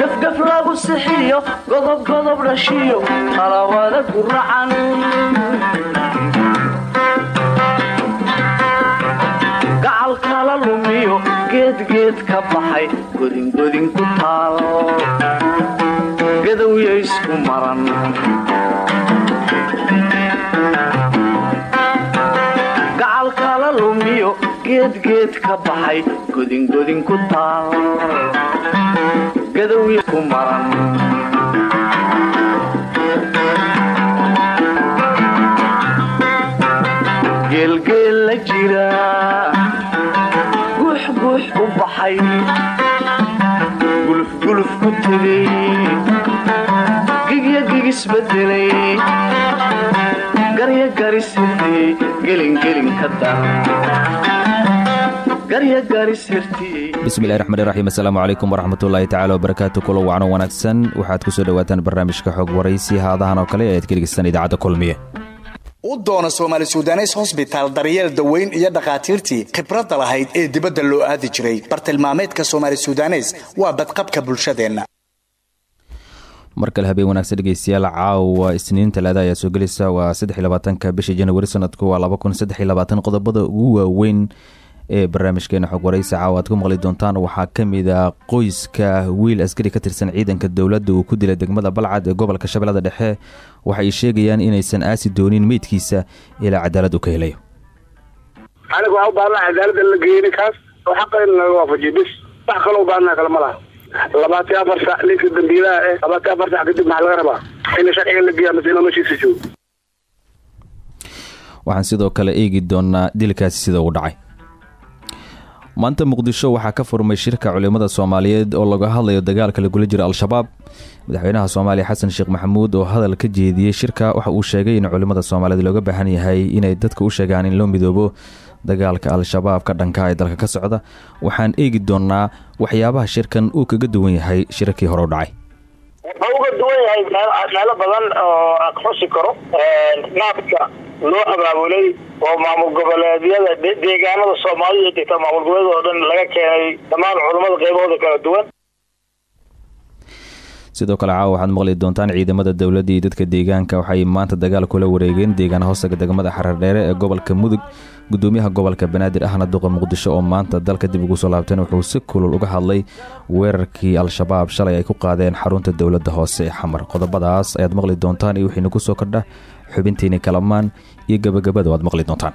gafgaf lagu sixiyo dhashiyo talawada guracan gacal kala lumiyo geedgeed ka baxay godingodin ku taal. Gadowya isku maran geedgeed ka baxay godingodin ku taal gadowya isku maran geelgeel la jira. Guux guux u baxay. Gulufguluf ku tegay gigya gigisbedelay garya garisirtiyey gelingelin ka dar bismillahi raxmaan raxiim assalaamu calaykum waraxmatullaahi tacala wabarakaatu kulo wacno wanaagsan. Waxaad ku soo dhowaataan barnaamijka xog waraysi haadahan oo kale ee aad ka dhegeystaan idaacadda kulmiye. U doona soomaali sudanes hosbitaal daryeel daweyn iyo dhakhaatiirtii khibradda lahayd ee dibadda loo aadi jiray. Bartilmaameedka soomaali sudanes waa badqabka bulshadeenna. Mar kale habeen wanaagsan dhegeystayaal caawa isniin talaada ayaa soo gelaysa waa saddexiyabaatanka bisha januari sanadku waa laba kun saddexiyabaatan qodobada ugu waaweyn ee barnaamijkeena xog waraysi caawa aad ku maqli doontaan. Waxaa ka mid a qoyska wiil askari ka tirsan ciidanka dowladda uu ku dilay degmada balcad ee gobolka shabeellada dhexe. Waxay sheegayaan inaysan aasi doonin meydkiisa ilaa cadaalad u ka helayo. Aniga waxaa u baahana cadaalada la geeni kaas oo xaqayna naga waafajiy bis wax kaloo baahana kale ma laha. Labaatan afar sac ninka dambiilaha eh labaatan afar sac kadib maxaa laga rabaa? Ina sharciga la geeya mase inuu meshiisa joogo. Waxaan sidoo kale eegi doonaa dilkaasi sida uu dhacay maanta muqdisho waxaa ka furmay shirka culimmada soomaaliyeed oo laga hadlayo dagaalka lagula jiro al-shabaab. Madaxweynaha soomaaliya xasan sheekh maxamuud oo hadal ka jeediyey shirka waxa uu sheegay in culimmada soomaaliyeed looga baahan yahay inay dadka u sheegaan in loo midoobo dagaalka al-shabaab ka dhanka ee dalka ka socda. Waxaan eegi doonaa waxyaabaha shirkan uu kaga duwan yahay shirarkii hore u dhacay. Wuxuu uga duwan yahay meelo badan oo aan xusi karo naabka loo abaabulay oo maamul goboleedyada deegaanada soomaalida degta maamul goboleed oo dhan laga keenay dhammaan culammada qaybahooda kala duwan. Sidoo kale caawa waxaad maqli doontaan ciidamada dowladda iyo dadka deegaanka. Waxay maanta dagaal kula wareegeen deegaan hoostaga degmada xarardheere ee gobolka mudug gudoomiyaha gobolka banaadir ahna duqa muqdisho oo maanta dalka dib ugu soo laabteen. Wuxuu si kulul uga hadlay weerarkii al-shabaab shalay ay ku qaadeen xarunta dowladda hoose ee xamar. Qodobadaas ayaad maqli doontaan iyo wixii nagu soo kordha xubintiini kalamaan iyo gebagabada waad maqli doontaan.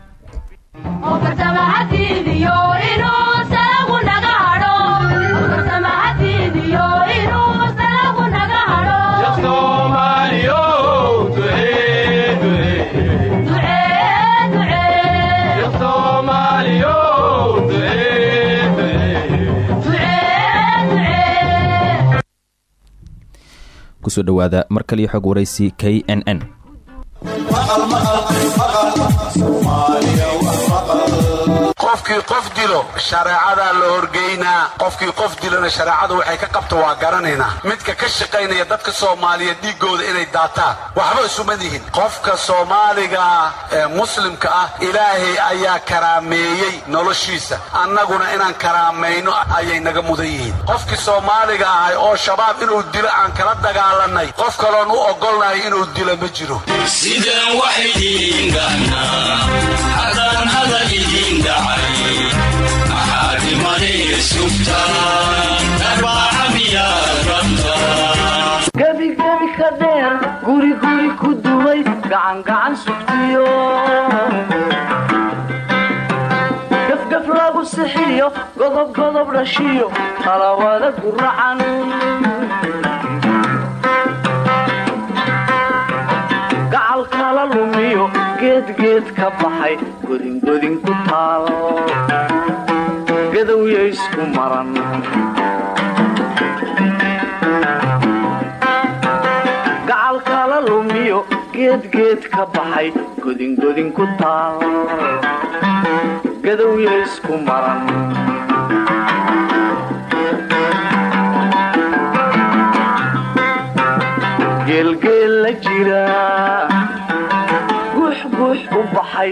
Kusoo dhowaada mar kaliyo xog waraysi k n maqal maqal maqal Soomaali qofkii qof dilo shareecadaa la horgeynaa qofkii qof dilona shareecadu waxay ka qabta waa garanaynaa midka ka shaqaynaya dadka soomaaliyeed dhiiggooda inay daataan. Waxba isuma dihin qofka soomaaligaa ee muslimka ah ilaahay ayaa karaameeyey noloshiisa. Annaguna inaan karaamayno ayay naga mudan yihiin. Qofkii soomaaliga ahay oo shabaab inuu dilo aan kala dagaalanay qof kaloon u ogolnahay inuu dilo ma jiro gebigebi ka guriguri ku dumay gacangacan sugtiyo. Gafgaf lagu sixiyo godob godob dhashiyo talawada guracan gacal kala lumiyo geedgeed ka baxay godingodin ku taal gadowya isku maran gacal kala lumiyo geedgeed ka baxay godingodin ku taal gadowya isku maran geelgeel la jira guux guux u baxay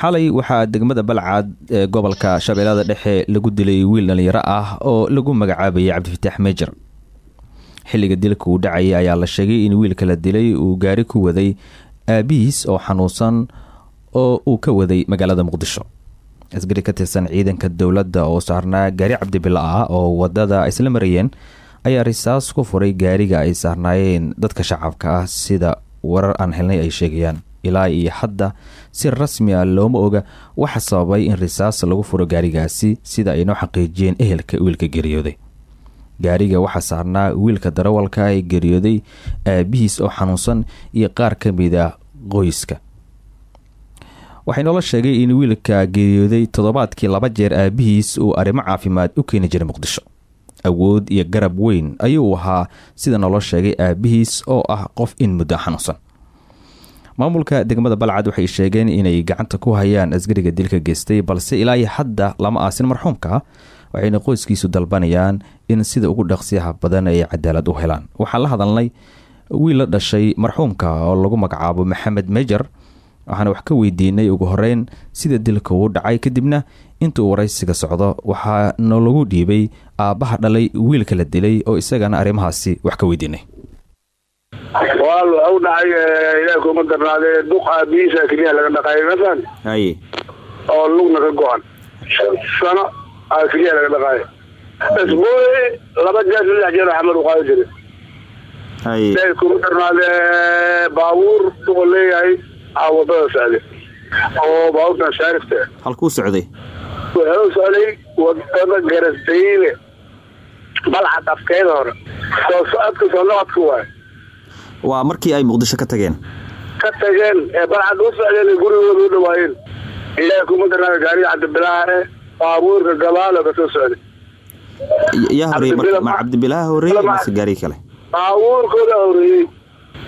xalay waxaa degmada balcad ee gobolka shabeellada dhexe lagu dilay wiil dhalinyaro ah oo lagu magacaabayay cabdifataax mejer xilliga dilka uu dhacayay ayaa la sheegay in wiilka la dilay uu gaari ku waday aabihiis oo xanuunsan oo uu ka waday magaalada muqdisho. Askari ka tirsan ciidanka dowladda oo saarnaa gaari cabdibila ah oo waddada isla marayeen ayaa risaas ku furay gaariga ay saarnaayeen dadka shacabka ah sida warar aan helnay ay sheegayaan ilaa iyo hadda si rasmi ah looma oga waxa sababay in risaas lagu furo gaarigaasi sida ay noo xaqiijiyeen ehelka wiilka geeriyooday. Gaariga waxaa saarnaa wiilka darawalka ee geeriyooday aabihiis oo xanuunsan iyo qaar ka mid ah qoyska. Waxay noola sheegay in wiilka geeriyooday toddobaadkii laba jeer aabihiis uu arrimo caafimaad u keeni jiray muqdisho. Awood iyo garab weyn ayuu ahaa sida noola sheegay aabihiis oo ah qof in muddo xanuunsan maamulka degmada balcad waxay sheegeen inay gacanta ku hayaan asgariga dilka geystay balse ilaa iyo hadda lama aasin marxuumka waxayna qoyskiisu dalbanayaan in sida ugu dhaqsiyaha badan ay cadaalad u helaan. Waxaan la hadalnay wiil la dhashay marxuumka oo lagu magacaabo maxamed mejer waxaana wax ka weydiinay ugu horeyn sida dilka uu dhacay. Kadibna intuu waraysiga socdo waxaa nalagu dhiibay aabbaha dhalay wiilka la dilay oo isagana arrimahaasi wax ka weydiinay u dhacay ilaah kuma darnaadee duq aabihiisa keliya laga dhaqaayay mafan haye oo lugna ka go-an shan sano aa keliya laga dhaqaaya isbuuci laba jeer saddex jeer xamar u qaadi jiray haye ilaah kuma darnaadee baabuur duqa leeyahay aa waddada socday? Oo baabuurtan shaarifta halkuu socday wuxuu socday waddada garasdayne balcad afkeeda hore soo socodka soo noqodka waay waa markii ay muqdisho ka tageen. Ka tageen ee balcad u socdeen gurigooda u dhawaayeen. Ilaah kuma darnaada gaariga cabdibilaaha eh baabuurka gabaalo ka soo socday. Yaa horeeyey ma cabdibilaaha horeeyey mase gaari kale? Baabuurkooda horeeyey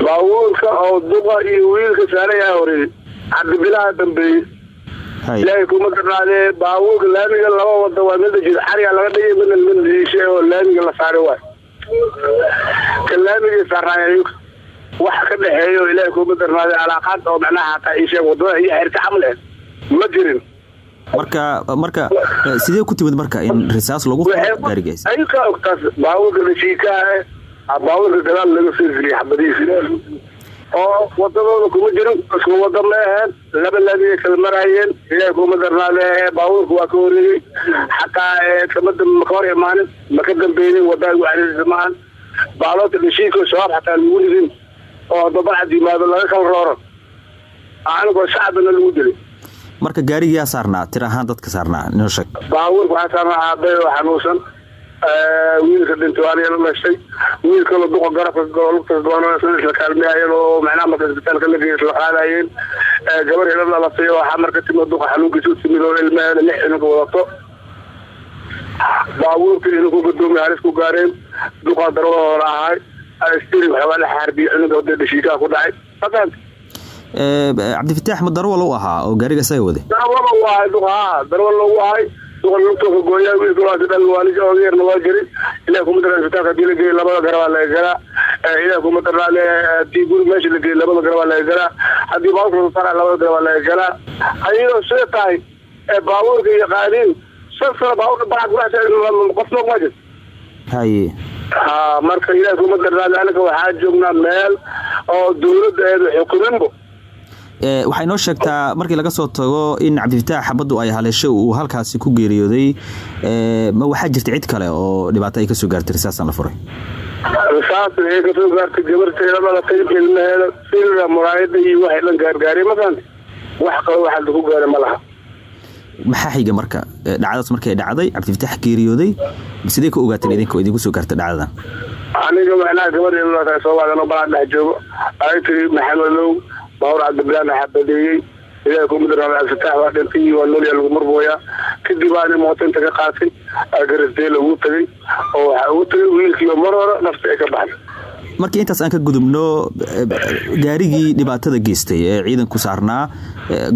baabuurka oo duqa iyo wiilka saarayaa horeeyey cabdibilaaha dambeeyey ilaahay kuma darnaadee baabuurka laamiga laba wada waa mida jid xariga laga dhigay midna midna liishe oo laamiga la saaray waay ka laamiga wax ka dhexeeyo ilaahay kuma darnaadee alaaqaad oo macnaha hataa ii sheeg waddada iyo xirka camal eh. Ma jirin. Marka marka eh, sidee ku timid marka in risaas lagu furo gaarigaas ayuka ogtaas baabuurka dhashiikaha eh baabuurka gadaal laga soo geliyay xabadihiisa. Oo wadadooda kuma jirin isku wada ma aheen laba laamiya kala marayeen ilaahay kuma darnaadee baabuurka waa ka horeeyey xataa eh, kama dam- ma ka hor imaanin ma ka dambeynin wadaa ugu cariirisa maahan baaloodka dhashiika shabaab xataa lagu ridin oo dabacad yimaado laga kala rooro. Anigoo shacbina lagu dilay marka gaarigaa saarnaa tir ahaan dadka saarnaa noo sheeg. Baabuurka waxaa saarnaa aabbe oo xanuunsan wiilka dhintay waa la dhashay wiilkalo duqa garabka lugta goono isla kaalmeeyeen oo macnaha marka isbitaalka la geeyay isla qaadayeen gabar ila dhalatay oo xamar ka timid duqa xanuunkiisa u timid oo ilmaheeda lix inuga wadato. Baabuurka inugu gadoomiya halis ku gaareen duqa darawada ahay Eh, cabdifataax ma darwal u ahaa oo gaariga isaga waday? Darwala u ahay duqa haa darwala u ahay. Duqa lugtooka gooyaa wiilka waa jiray ilaah kuma daraa isbitaalka haddii la geeyo labada garabaa laga galaa ilaah kuma darnaale haddii guri meesha la geeyo labada garabaa laga galaa haddii baabuurka soo saara labada garabaa laga galaa ayadoo sida tahay ee baabuurka iyo qaadiin shan sano baabuurka bacad kudhax qof noog ma jir haye ha marka ilaah kuma darnaale anaga waxaa joognaa meel oo dowladda eedu xukuminbo Eh, waxay noo sheegtaa markii laga soo tago in cabdifataax xabaddu ay haleeshay uu halkaasi ku geeriyooday ma waxaa jirta cid kale oo dhibaato ay ka soo gaartay risaasaan la furay? Saas ay ka soo gaartay gabarteeda dhalatay ilmaheeda sirira muraayada iyo waxay dhan gaargaariyay mafahanti wax kale waxaa lagu gaara ma laha maxaa xiga marka dhacdadas markay dhacday cabdifataax geeriyooday sidee ka ogaateen idinka idinku soo gaartay dhacdadan aniga macnaha gabadheeda dhalatay soo waadan oo balaa dhex joogo. Ay tiri maxamedow baawur cabdibilaan xabadeeyey ilaahay kuma darnaada absitaax waa dhintay waa noolyaa lagu marbooyaa kadib aani mooto inta ka qaatay garisdeel ugu tagay oo waxaa ugu tagay wiilkiiyo mar hore nafta ay ka baxday. Markii intaas aan ka gudubno gaarigii dhibaatada geystay ee ciidanku saarnaa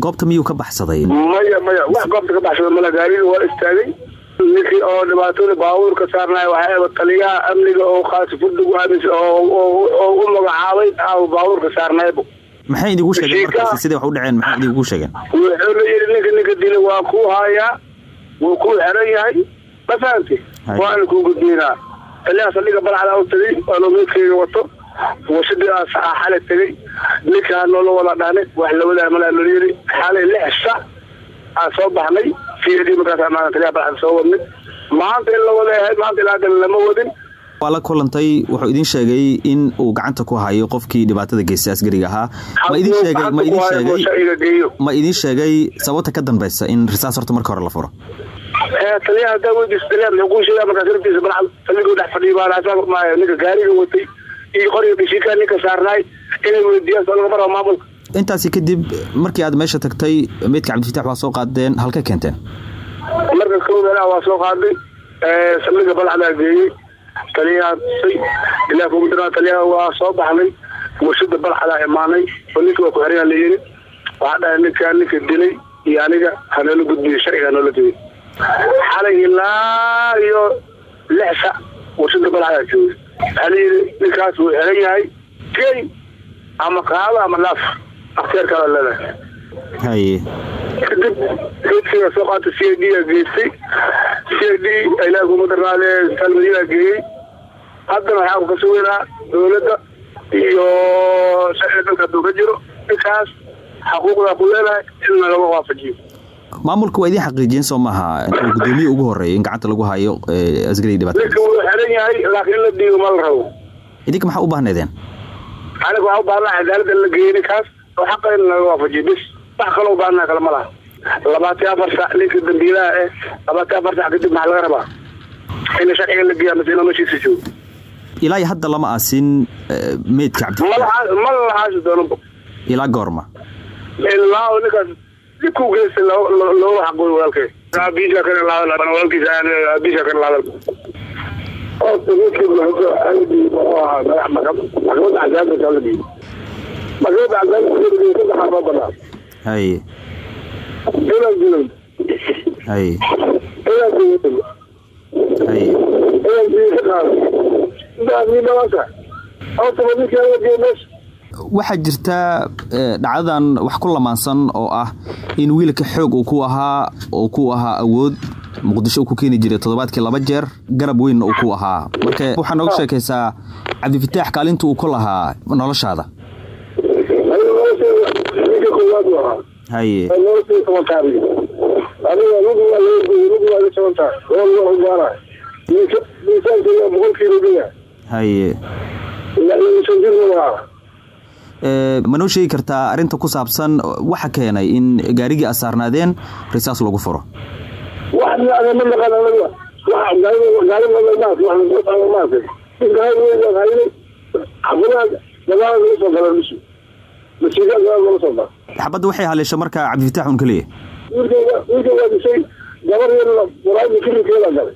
goobta miyuu ka baxsaday? Maya maya. Wax goobta ka baxsada mala gaariga waa istaagay. Ninkii oo dhibaatada baabuurka saarnaay waxaa taliyaha amniga oo khaasi furdug oo u magacaabay baabuurka saarnaybo maxay idigu sheegeen markaasi siday wax u dhaceen? Maxay idigu sheegeen? Wuxuu la yidhi ninka ninka dila waa kuu haayaa wuu kuu xeran yahay. Ma fahamti waana kuu gudbiynaa taliyaha saldhiga balcada u anoo meydkayga wato warshadii xalay tegay ninkaa noola wada dhaanay wax lawadaa malaa loo yiri xalay lix sac aan soo baxnay. Cd markaas maaa taliyaha balcada soo wadnay. Maanta in la wadayahay maanta ilaa hadda lama wadin. Waa la kulantay wuxuu idin sheegay in uu gacanta ku hayo qofkii dhibaatada geystay askariga ahaa. Ma idin sheegay ma idin sheegay ma idin sheegay sababta ka dambeysa in risaas horta marka hore la furo? Taliyaha hadaa weydiisa taliyaha muxuu kuu sheegaa markaas laftiisa balcad saldhigoo dhex fadhiyo baa ninka gaariga watay iyo qoriga dhashiikaa ninka saarnaay inay weydiiyaan soo lagama rabo maamulka. Intaasi kadib markii aad meesha tagtay meydka cabdifitax waa soo qaadeen halka keenteen? Marka kowdana waa soo qaaday saldhiga balcadaa geeyey taliyaha tusay ilaa kumudara taliyaha waa soo baxnay warshada balcadaa imaanay oo ninka waa ku xeryaa layiri waxaa dhahay ninkaa ninka dilay iyo aniga hanoola gudbiyo sharciga hanoola tegay xalay ilaa iyo lix sac warshada joogay waxaa layidhi ninkaas wuu xeran yahay key ama qaado ama dhaaf akhtiyaarkaada leedahay haye. Kadib geedkiga soo qaatay c i d a geystay. C i d ilaa kumadarnaade salmadiina geeyey. Haddana waxaa ku kasugeynaa dowladda iyo sharciga dalka hadduu ka jiro. Ninkaas xaquuqdaa ku leedahay inna laga waafajiyo maamulka waa idin xaqiijiyeen soo maaha gudoomiye ugu horreeya in gacanta lagu hayo asgariga dhibaatada ninka wuu xeran yahay laakiin in la diigo ma la rabo. Idinka maxaa u baahneedeen aniga waxaa u baahna cadaalada la geeyey ninkaas oo xaqa in laga waafajiyo bis wax kaloo u baahna kale ma laha. Labaatan afar sac ninka dambiilaha eh labaatan afar sac kadib maxaa laga rabaa? In sharciga la geeya mase inuu meeshiisa joogo. Ilaa iyo hadda lama aasin meydka cabdi ma la lahaasi doono. Ilaa goorma. Ilaa oo ninkaas dibkuu geystay looga xaqooy walaalkay abiisha kan lahadal walaalkiisa abiisha kan lahadal horta ninkii maxkamadda cadaaladda kala dhiibo maxkamadda cadaaladda saddex loo banaa haye inaan dilay haye inaan dilay haye inaan dilay ka qaado intaas nin dhawaanta horta ma ninkii ala geey meesha waxaa jirta dhacdadan wax ku lamaansan oo ah in wiilka xoog uu ku ahaa uu ku ahaa awood muqdisho uu ku keeni jiray toddobaadkii laba jeer garab weynna uu ku ahaa. Marka waxaa nooga sheekaysaa cabdifitaax kaalinta uu ku lahaa noloshaada. Haye haye lixdan jirna waa ma noo sheegi kartaa arrinta ku saabsan waxa keenay in gaarigii aad saarnaadeen risaas lagu furo? Xabadda waxay haleesha marka cabdifitaax un keliya gabar yar waraabka kirinkeeda galay.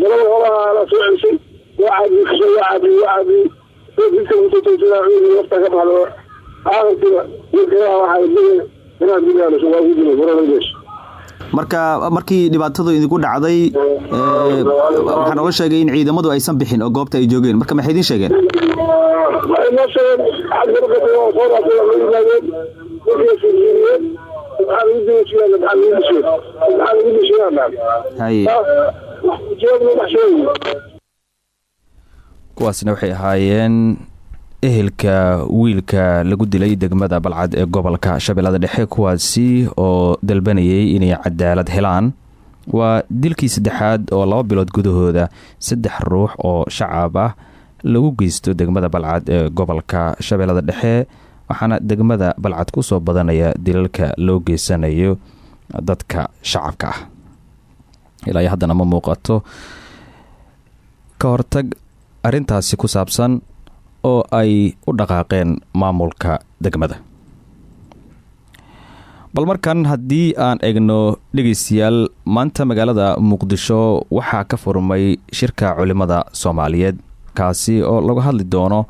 Gabar horaha la soo celisay waa caabiyey ka soo waa caabiyey waa caabiyey marka markii dhibaatadu idinku dhacday waxaa nooga sheegay in ciidamadu aysan bixin oo goobta ay joogeen. Marka maxay idiin sheegeen? Haye kuwaasna waxay ahaayeen ehelka wiilka lagu dilay degmada balcad ee gobolka shabeellada dhexe kuwaasi oo dalbanayay inay cadaalad helaan. Waa dilkii saddexaad oo laba bilood gudahooda saddex ruux oo shacab ah lagu geysto degmada balcad ee gobolka shabeellada dhexe waxaana degmada balcad ku soo badanaya dilalka loo geysanayo dadka shacabka ah. Ilaa haddana ma muuqato. Ka hortag arrintaasi ku saabsan oo ay u dhaqaaqeen maamulka degmada. Bal markan haddii aan egno dhegeystayaal maanta magaalada muqdisho waxaa ka furmay shirka culimada soomaaliyeed kaasi oo lagu hadli doono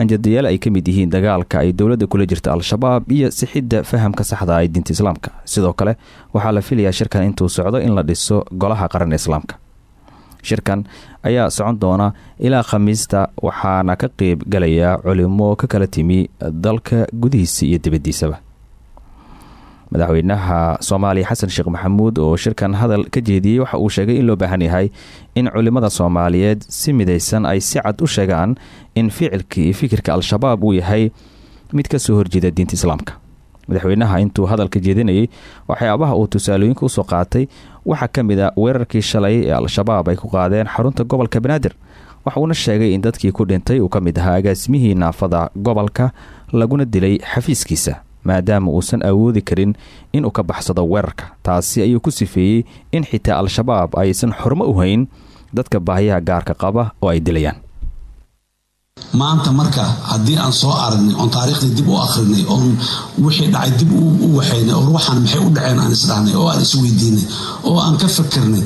anjadayaal ay ka mid yihiin dagaalka ay dowladda kula jirta al-shabaab iyo sixidda fahamka saxda ee diinta islaamka. Sidoo kale waxaa la filayaa shirkan intuu socdo in la dhiso golaha qaran islaamka shirkan ayaa socon doona ilaa khamiista waxaana ka qeyb galaya culimo ka kala timi dalka gudihiisa iyo dibaddiisaba. Madaxweynaha soomaaliya xasan sheekh maxamuud oo shirkan hadal ka jeediyey waxa uu sheegay in loo baahan yahay in culimada soomaaliyeed si midaysan ay si cad u sheegaan in ficilka fikirka al-shabaab uu yahay mid ka soo horjeeda diinta islaamka. Madaxweynaha intuu hadalka jeedinayay waxyaabaha uu tusaalooyinka u soo qaatay waxaa ka mid a weerarkii shalay ee al-shabaab ay ku qaadeen xarunta gobolka banaadir waxuuna sheegay in dadkii ku dhintay uu ka mid ahaa agaasimihii naafada gobolka laguna dilay xafiiskiisa maadaama uusan awoodi karin inuu ka baxsado weerarka. Taasi ayuu ku sifeeyey in xitaa al-shabaab aysan xurmo u hayn dadka baahiyaha gaarka qaba oo ay dilayaan maanta marka haddii aan soo aragnay oon taariikhdii dib u akhrinay oon wixii dhacay dib u waxaynay oo waxaan maxay u dhaceen aan isdhahnay oo aan isweydiinay oo aan ka fikirnay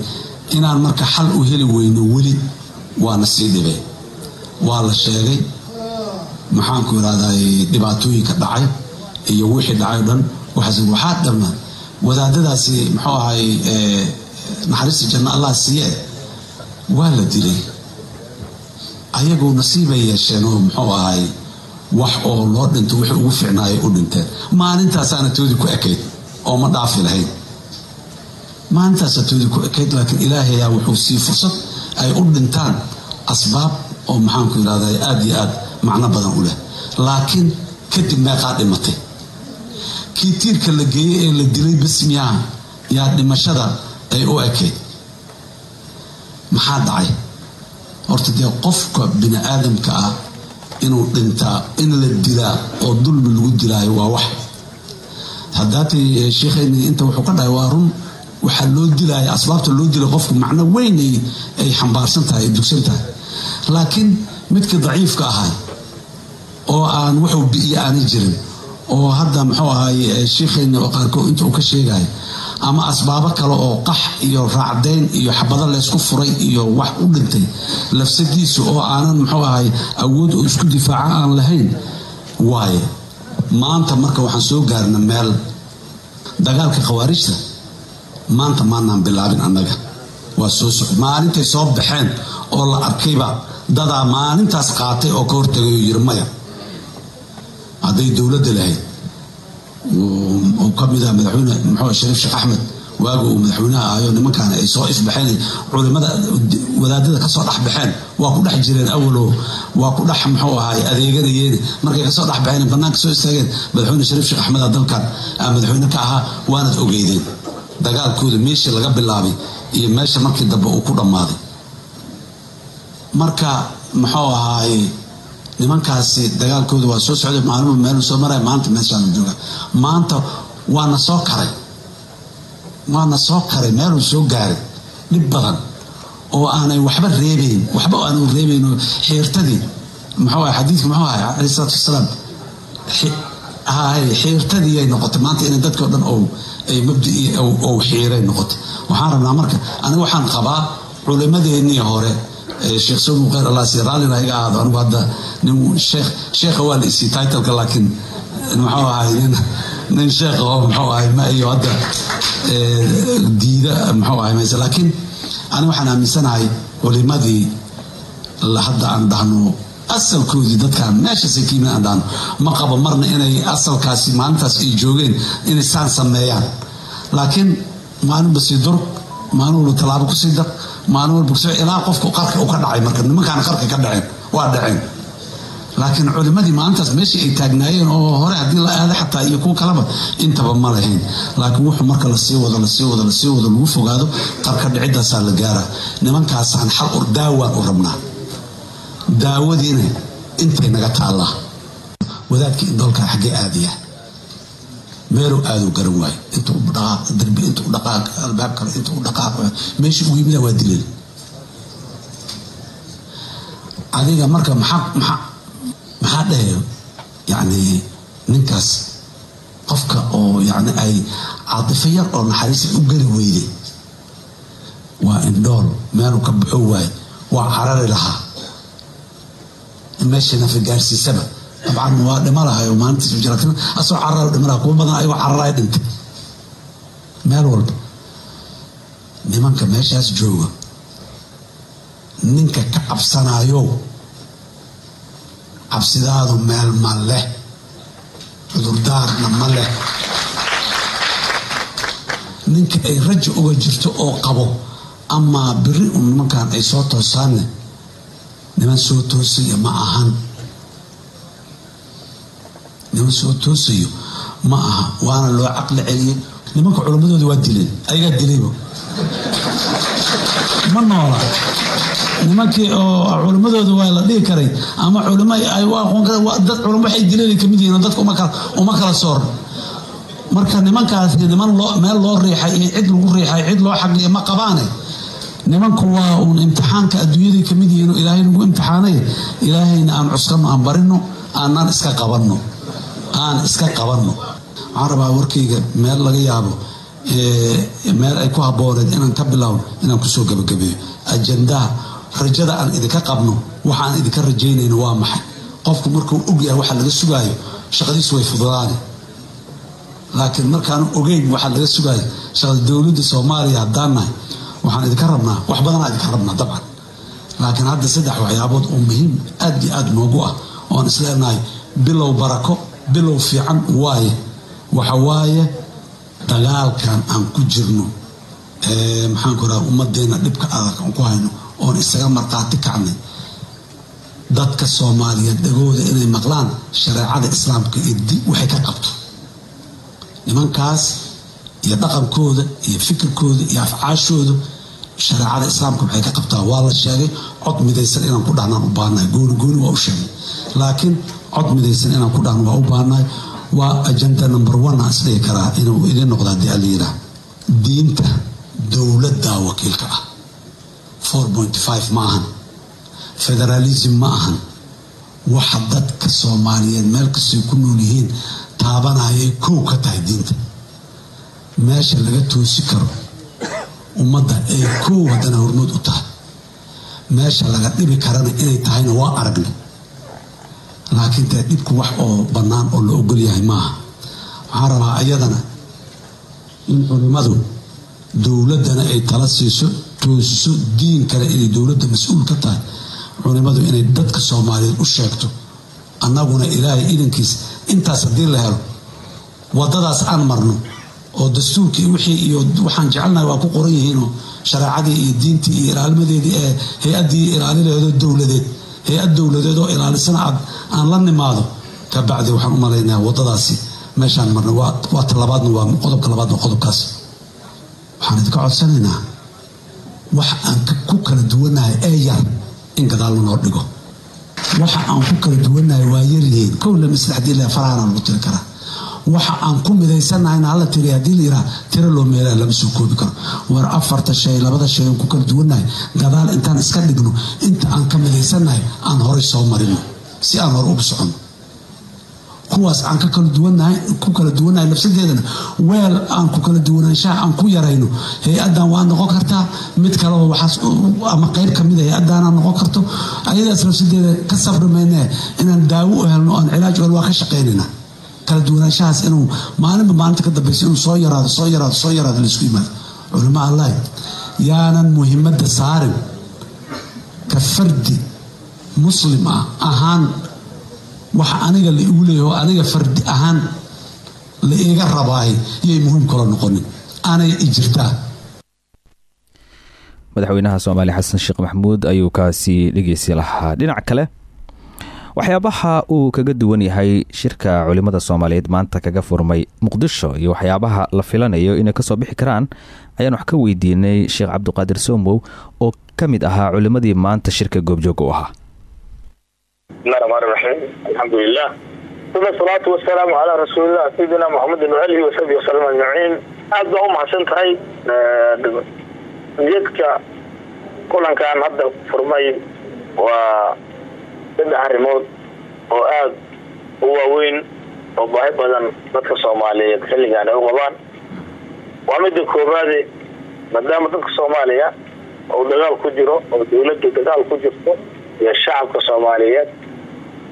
inaan marka xal u heli weyno weli waana sii dhibay waa la sheegay. Maxaanku irahday dhibaatooyinka dhacay iyo wixii dhacay o dhan. Waxaas waxaa dhamma wadaadadaasi muxuu ahay naxariista janno allah siiye waa la dilay ayagoo nasiibay yeesheen oo muxuu ahay wax oo loo dhinto wixii ugu ficnaayay u dhinteen maalintaasaana toodii ku ekayd oo ma dhaafi lahayn maalintaasa toodii ku ekayd laakiin ilaahayaa wuxuu sii fursad ay u dhintaan asbaab oo maxaanku irahday aada iyo aad macno badan u leh. Laakiin kadib meeqaa dhimatay. Kii tiirka la geeyey ee la dilay basmiyaha yaa dhimashada ay u ekayd. Maxaa dhacay horta dee qofka bini aadamka ah inuu dhintaa in la dilaa oo dulmi lagu dilaayo waa wax. Haddaatay sheekhayni inta wuxuu ka dhahay waa run waxaa loo dilaya asbaabta loo dila qofku macno weyn ay xambaarsan tahay ay dugsan tahay. Laakiin midka daciifka ahay oo aan wuxuu bi'iye aanay jirin oo hadda muxuu ahay sheekhayni oo qaarkood inta uu ka sheegayo ama asbaabo kale oo qax iyo raacdayn iyo xabado laysku furay iyo wax u dhintay. Lafsadiisu oo aanan muxuu ahay awood oo isku difaaca aan lahayn waaye. Maanta marka waxaan soo gaarna meel dagaalka khawaarijta maanta maanaan bilaabin annaga. Waa soo soco maalintay soo baxeen oo la arkayba dadaa maalintaas qaatay oo ka hortagay oo yiri maya. Hadday dowladda lahayd ka mid ah madaxweyne muxuu shariif sheekh axmed waaga uu madaxweynaha ahayo nimankaana ay soo ifbaxeen culimada wadaadada ka soo dhexbaxeen waa ku dhex jireen awalo waa ku dhex muxuu ahaay adeeganayeen markay ka soo dhexbaxeen banaanka soo istaageen madaxweyne shariif sheekh axmed dalkan madaxweyne ka ahaa waanad ogeydeen. Dagaalkooda meeshii laga bilaabay iyo meesha markii dambe uu ku dhammaaday. Marka muxuu ahaay nimankaasi dagaalkooda waa soo socday maalmu meel soo maraya maanta meeshaana jooga. Maanta waana soo karay. Waana soo karay meeluu soo gaaray. Dhib badan oo aanay waxba reebayn waxba aanu reebayn oo xiirtadii muxuu ahay xadiidka muxuu ahay calayhi salaatu wasalaam hay xiirtadii ay noqotay. Maanta inay dadka o dhan ay mabdii ou xiiray noqotay. Waxaan rabnaa marka aniga waxaan qabaa culimadeennii hore sheekh somu khayr allah si raallina iga ahaado anigu hadda. Nin sheekh sheekha waa la isii titleka laakiin muxuu ahay? Nin sheekha oo muxuu ahay? Ma iyo hadda diida muxuu ahay? Mayse laakiin aniga waxaan aaminsanahay culimadii hadda aan dhahno asalkoodii dadkaan meeshaasay ka aan dhahno ma qabo marna inay asalkaasi maalintaas ay joogeen inay saan sameeyaan. Laakiin maalinba sii durug maalin walba tallaabo ku sii dar. Maalin walba ilaa qofku qarka u ka dhacay marka nimankaana qarka ka dhaceen. Waa dhaceen. Laakiin culimadii maalintaas meeshii ay taagnaayeen oo hore haddii la aada xataa iyo kuwa kaleba intaba ma lahayn. Laakiin wuxuu marka la sii wado la sii wado la sii wado lagu fogaado qarka dhiciddaasaa la gaara nimankaasaan xal ur daawaan u rabnaa. Daawadiina intay naga taallaa. Wadaadkii indolkaa xaggee aadaya meeluu aaduu garan waayo. Inta u dhaqaaq albaab kale inta u dhaqaaq meeshii ugu waa dileen adiga marka maxaa maxaa dhahayo yacni ninkaas qofka oo yani ay caatifo yar oo naxariisa u geli weyday waa indhool meeluu ka baxo waaye waa carari lahaa. Meesha nafa gaarsiisaba dabcan waa dhima lahayo maalintiis jira. Laakiin asagoo cararayo dhima laha kuwa badan ayagoo cararaya dhintay meel walba. Nimanka meeshaas jooga. Ninka ka cabsanayo cabsidaadu meel ma leh. Cudurdaarna ma leh. Ninka ay raja uga jirto oo qabo amaa biri un nimankan ay soo toosaanne? Niman soo toosaya ma ahan niman soo toosayo. Ma aha waana loo caqli celiyey nimanka culimmadooda waa dileen ayagaa dilayba. Ma noola. Nimankii oo culimmadooda waa la dhihi karay ama culimo ay u aqoon kareen dad culimo waxay dileen ka mid yihiin dadka uma kala soor. Marka nimankaasi niman meel loo riixay iyo cid lagu riixay cid loo xagliya ma qabaane. Nimanku waa uun imtixaanka adduunyaday ka mid yihiin oo ilaahay nagu imtixaanay. Ilaahayna aan cuskano aan barino aanaan iska qabanno aan iska qabanno. Waxaan warkayga meel laga yaabo meel ay ku habooneed inaan ka bilaawno inaan ku soo gabagabeeyo. Ajandaha rajada aan idinka qabno waxaan idinka rajaynayno waa maxay? Qofku markuu ogyahay waxa laga sugaayo shaqadiisu way fududaane laakiin markaanu ogeyn waxa laga sugaayo shaqada dowladda soomaaliya haddaan nahay waxaan idinka rabnaa wax badanaa idinka rabnaa dabcan. Laakiin hadda saddex waxyaabood oo muhiim aad iyo aad noogu ah oon isleenahay bilow barako bilow fiican waaye. Waxa waaye dagaalkan aan ku jirno maxaanku raha ummadeenna dhibka adag aan ku hayno oon isaga markhaati kacnay. Dadka soomaaliyeed dhagooda inay maqlaan shareecada islaamka waxay ka qabto. Nimankaas iyo dhaqankooda iyo fikirkooda iyo afcaashooda shareecada islaamka waxay ka qabtaa. Waa la sheegay cod midaysan inaan ku dhahnaan u baahnahay. Gooni gooni waa u sheegay. Laakiin cod midaysan inaan ku dhahno waa u baahnahay waa ajenda number one aan isdhihi karaa inuu idin noqdo haddii ala yiraa diinta dowladda wakiilka ah. Four point five ma ahan. Federalism ma ahan. Waxa dadka soomaaliyeed meel kastay ku nool yihiin taabanayay kow ka tahay diinta. Meesha laga toosi karo ummadda ay kow haddana hormood u tahay. Meesha laga dhibi karana inay tahayna waa aragnay laakiin dee dhibku wax oo bannaan oo la ogol yahay maaha. Waxaan rabaa ayadana in culimmadu dowladdana ay tala siiso toosiso diin kale inay dowladda mas'uul ka tahay. Culimmadu inay dadka soomaaliyeed u sheegto annaguna ilaahay idankiis intaas haddii la helo waddadaas aan marno oo dastuurkii wixii iyo waxaan jecelnahay waa ku qoran yihiinoo shareecadii iyo diintii iyo ilaalmadeedii ee hay'addii ilaalileedoo dowladeed hay'ad dowladeed oo ilaalisana aad aan la nimaado kabacdi waxaan u malaynayaa waddadaasi. Meeshaan marna waa talabaadna waa qodobka labaadna qodobkaas. Waxaan idinka codsanaynaa wax aan ku kala duwanahay ee yar in gadaal noo dhigo. Waxa aan ku kala duwanahay waa yaryihiin kow isdexdii le farahana lagu tiri karaa waxa aan ku midaysanahayna hala tiri haddii la yiraa tiro loo meelaa lama soo koobi karo. War afarta shay labada shay aan ku kala duwanahay gadaal intaan iska dhigno inta aan ka midaysannahay aan horay soo marino si aan hore ugu soconno kuwaas aan ka ku kala duwanahay lafsadeedana weel aan ku kala duwanaanshaha aan ku yarayno. Hay'addan waa noqon kartaa mid kaleba waxaas ama qeyb kamida hay'addaanaa noqon karto ayadaas lafsadeeda ka maynee inaan daawo u helno aan cilaaj u helno waa ka shaqaynayna kala duwanaanshahaas inuu maalinba maalinta ka dambeysa inuu soo yaraado soo yaraado soo yaraado la isku yimaado culimo allahi yaanan muhimadda saarin ka fardi muslim ah ahaan waxa aniga la igu leeyaho aniga fardi ahaan la iiga rabaay yay muhiim kula noqonin. Anay jirtaa. Madaxweynaha soomaaliya xasan sheekh maxamuud ayuu kaasi dhegeysi lahaa. Dhinac kale waxyaabaha uu kaga duwan yahay shirka culimada soomaaliyeed maanta kaga furmay muqdisho iyo waxyaabaha la filanayo inay ka soo bixi karaan ayaan wax ka weydiinay sheekh cabdiqaadir somow oo ka mid ahaa culimadii maanta shirka goobjooga u ahaa. Bismillahi raxmaan raxiim alxamdulilah uma asalaatu wasalaamu calaa rasuulilah sayidina muxamedin waalihi wasaxbi wasalam ajmaciin aad baa u mahadsan tahay geedka kulankan hadda furmay waa saddex arrimood oo aada u waaweyn oo baahi badan dadka soomaaliyeed xilligan ay u qabaan. Waa midda koobaade maadaama dadka soomaaliya oo dagaal ku jiro oo dawladdu dagaal ku jirto iyo shacabka soomaaliyeed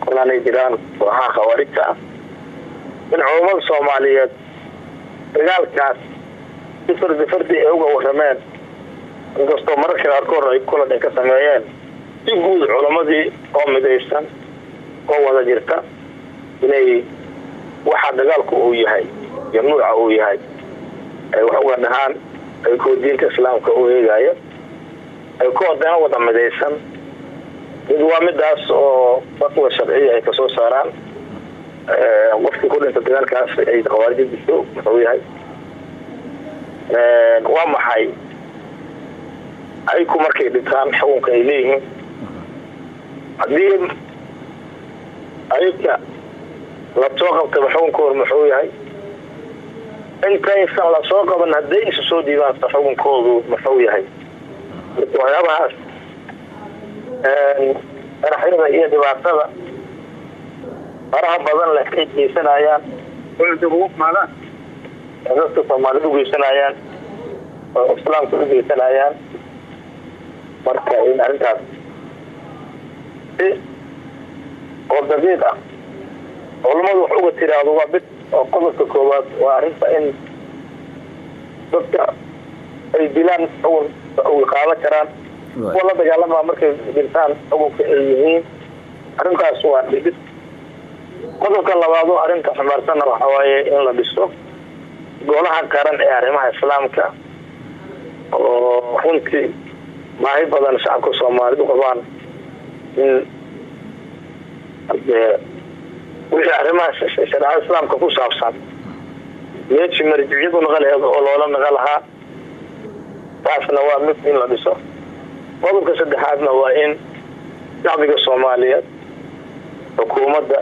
kolanay jiraan kooxaha khawaarijta ah. In culummada soomaaliyeed dagaalkaas si fardi fardi ay uga warameen inkastoo mararka qaarkood ay kulan ay ka sameeyeen si guud culammadii oo midaysan oo wada jirta inay waxa dagaalku uu yahay iyo nuuca uu yahay. Ay wax uga dhahaan ay koo diinta islaamka u eegaayo ay ku wada midaysan mid waa midaas oo fatwa sharciya ay ka soo saaraan. Qofkii ku dhinta dagaalkaas ay khawaarija disho muxuu yahay. Waa maxay? Ayku markay dhintaan xukunka ay leeyihiin haddii ayka la soo qabtaba xukunkooda muxuu yahay? Intaysan la soo qaban hadday isu soo dhiibaansa xukunkoodu muxuu yahay? Marka waxyaabahaas madaxyada iyo dhibaatada faraha badan leh ay geysanayaan. Dadka soomaalida ugeysanayaan oo islaamka ugeysanayaan marka in arrintaas si oo daqiiq ah. Culamadu wax uga tiraahdo waa bid oo qodobka koowaad waa arrinta in dadka ay dilaan uga qaadan karaan. Kuwa la dagaalamaa markay dirtaan xukunka ay yihiin. Arrintaas waa dhibid. Qodobka labaad oo arrinta xumaarsanna waxaa waaye in la dhiso golaha qaran ee arrimaha islaamka oo runtii baahi badan shacabka soomaalidu qabaan. in wixii arrimaha shareecada islaamka ku saabsan. Meeshii marjiciyadu naqa laheed oo loola naqa lahaa. Taasna waa mid in la dhiso. Qodobka saddexaadna waa in shacbiga soomaaliyeed xukuumadda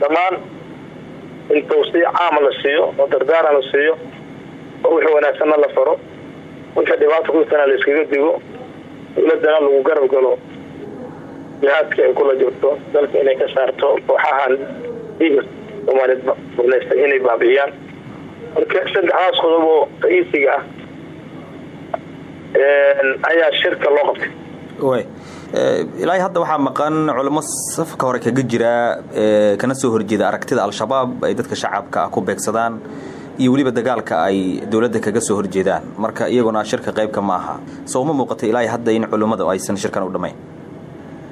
dhammaan in tawsiic caama la siiyo oo dardaara la siiyo oo wixii wanaagsanna la faro wixii dhibaata kutana la iskaga digo dowladana lagu garab galo jihaadka ay kula jirto dalka inay ka saarto kooxahan diiga soomaaliyeed banaystay inay baabi'iyaan. Marka saddexdaas qodob oo ra'iisiga ah ayaa shirka loo qabtay. Ilaahay hadda waxaa maqan culamo safka hore kaga jira kana soo horjeeda aragtida al-shabaab ay dadka shacabka ah ku beegsadaan iyo weliba dagaalka ay dowladda kaga soo horjeedaan. Marka iyaguna shirka qaybka ma aha. Soo uma muuqata ilaahay hadda in culummada aysan shirkan u dhammayn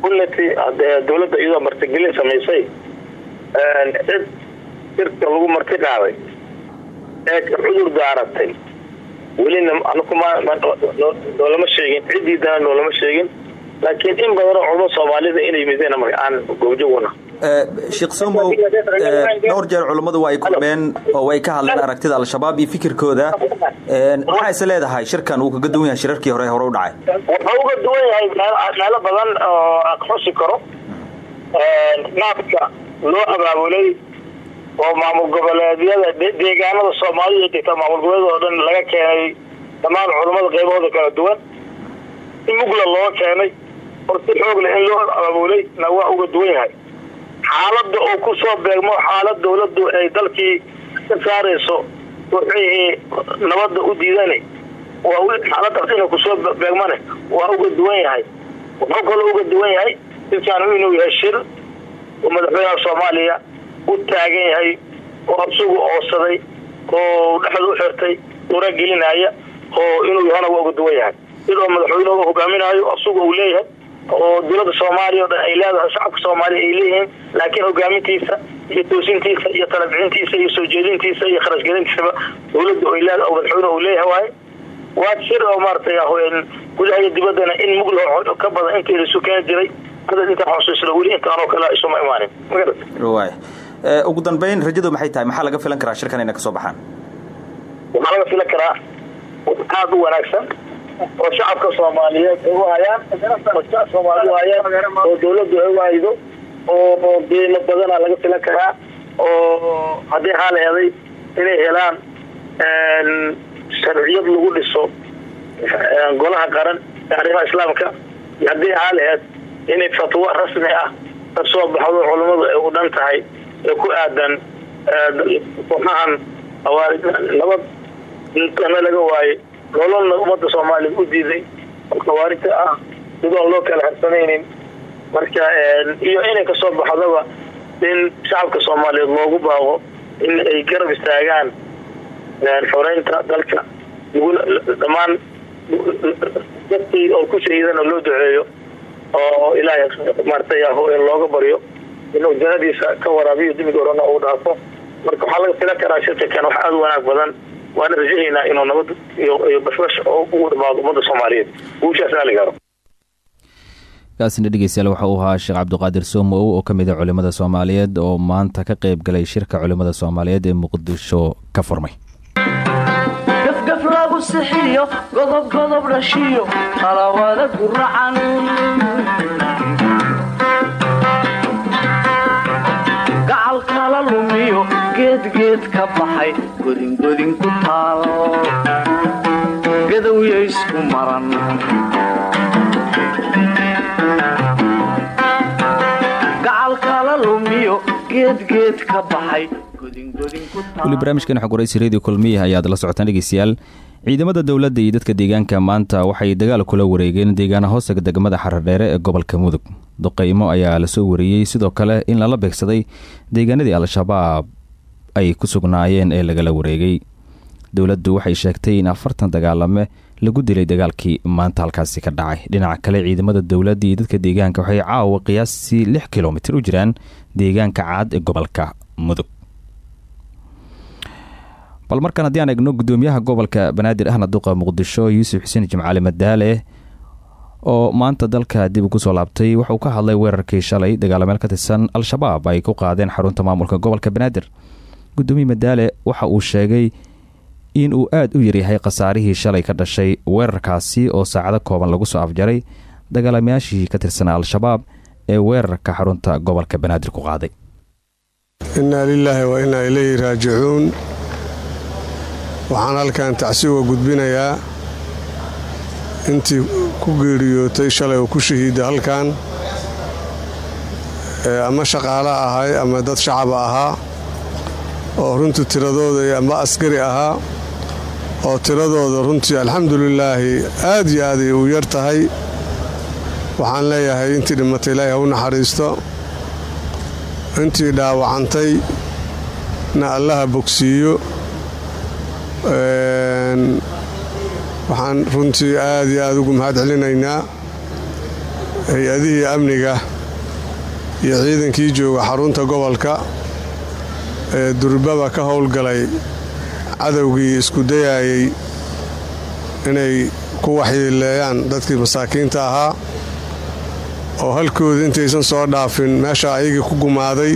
kullati hadee dowladda iyadoo martigelin samaysay cid shirka lagu marti qaaday ee cudur daaratay. Welina noolama sheegin cidiidana noolama sheegin. Laakiin in badanoo culmo soomaalida inay mideen aan goobjoguna sheekh somow dhowr jeer culummadu waa ay kulmeen oo way ka hadleen aragtida al-shabaab iyo fikirkooda. Maxaa is leedahay? Shirkan uu kaga duwan yahay shirarkii hore hore u dhacay. Wuxuu uga duwan yahay meelo badan oo xusi karo. Naafka loo abaabulay oo maamul goboleedyada deegaanada soomaalida degta maamul goboleed oo dhan laga keenay dhammaan culummada qaybahooda kala duwan. Si mugla loo keenay or si xoogle in loo abaabulay na waa uga duwan yahay xaalada uu ku soo beegmo xaalad dawladdu ay dalkii ka saarayso wixii nabadda u diidana waa xaaladaas inuu ku soo beegmane waa uga duwan yahay. Wuxuu kaloo uga duwan yahay silkaan inuu yahay shir oo madaxweynaha soomaaliya u taagan yahay oo isugu oosaday oo dhexda u xirtay ura gelinaya oo inuu yahana waa uga duwan yahay. Sidoo madaxweynuhu hogaaminayo isugu uu leeyahay oo dowladda soomaaliya o dhan ay leedahay shacabka soomaaliya ay leeyihiin laakiin hogaamintiisa iyo toosintiisa iyo talabixintiisa iyo soo jeedintiisa iyo kharashgelintiisaba leedahay oo madaxweynuhu uu leeyahay. Waaye waa shir oo maaratay gudaha iyo dibaddana in mug loo ka badan intii laisu keeni jiray hadda intaan xusuusno weli intaanoo kale isuma imaanin. Way ugu dambeyn rajadu maxay tahay? Maxaa laga filan karaa shirkan inay ka soo baxaan? Waxaa laga filan karaa aada u wanaagsan oo shacabka soomaaliyeed ay u hayaan soomaaliyed u hayaan oo dawladdu ay u oo qiimo badana laga filan karaa oo haddii xaal inay helaan sharciyad lagu dhiso golaha qaran ee islaamka haddii xaal inay fatwo rasmi ah ka soo baxdo culammadu ay u dhan tahay ee ku aadan kooxahan nabad na laga waayey nololna ummadda soomaaliya u diiday oo ah sidoon loo kala harsanaynin marka iyo inay ka soo baxdaba in shacabka soomaaliyeed loogu baaqo in ay garab istaagaan xoreynta dalka. Dhammaan dadkii oo ku shahiidana loo duceeyo oo ilaahay maartay aho in looga baryo inuu jannadiisa ka waraabiyo demig orana uu dhaafo. Marka waxaa laga filan karaa shirkakan wax aada wanaag badan waana rajahaynaa inuu nabad iyo bashbash ugu dhamaado ummadda soomaaliyeed. Guushaas aali garo. Kaasina dhegeystayaal waxa uu ahaa sheekh cabdiqaadir soomow oo ka mid a culimmada soomaaliyeed oo maanta ka qayb galay shirka culimmada soomaaliyeed ee muqdisho ka furmay. Gafgaf lagu sixiyo godob godob dhashiyo qalawada guracan gacal kala lumiyo geedgeed ka baxay godingodin ku taal gadowya isku maran gacal kala lumiyo geedgeed ka baxay weli barnaamijkan xogwaraysi radio kulmiya ayaad la socotaan dhegeystayaal. Ciidamada dowladda iyo dadka deegaanka maanta waxay dagaal kula wareegeen deegaana hoostaga degmada xaradheere ee gobolka mudug. Duqaymo ayaa la soo wariyey sidoo kale in lala beegsaday deegaanadii al-shabaab ay ku sugnaayeen ee lagala wareegay. Dowladdu waxay sheegtay in afartan dagaalame lagu dilay dagaalkii maanta halkaasi ka dhacay. Dhinaca kale ciidamada dowladda iyo dadka deegaanka waxay caawa qiyaastii lix kilomitir u jiraan deegaanka caad ee gobolka mudug. Bal markaan haddii aan egno gudoomiyaha gobolka banaadir ahna duqa muqdisho yuusuf xuseen jimcaali madaale oo maanta dalka dib ugu soo laabtay wuxuu ka hadlay weerarkii shalay dagaalameel ka tirsan al-shabaab ay ku qaadeen xarunta maamulka gobolka banaadir gudoomiye madaale waxa uu sheegay in uu aada u yaryahay khasaarihii shalay ka dhashay weerarkaasi oo saacado kooban lagu soo afjaray dagaalamayaashii ka tirsanaa al-shabaab ee weerarka xarunta gobolka banaadir ku qaaday. Innaa lilaahi wa innaa ilayhi raajicuun. Waxaan halkan tacsi uga gudbinayaa intii ku geeriyootay shalay oo ku shahiida halkan ama shaqaale ahay ama dad shacaba ahaa oo runtii tiradooda ama askari ahaa oo tiradooda runtii alxamdulilaahi aad iyo aaday u yar tahay waxaan leeyahay intii dhimatay ilaahi ha u naxariisto intii dhaawacantay na allaha bogsiiyo waxaan runtii aad iyo aad ugu mahad celinaynaa hay'adihii amniga iyo ciidankii jooga xarunta gobolka ee durbaba ka howlgalay cadowgii isku dayaayay inay ku waxyeeleeyaan dadkii masaakiinta ahaa oo halkooda intaysan soo dhaafin meesha ayagii ku gumaaday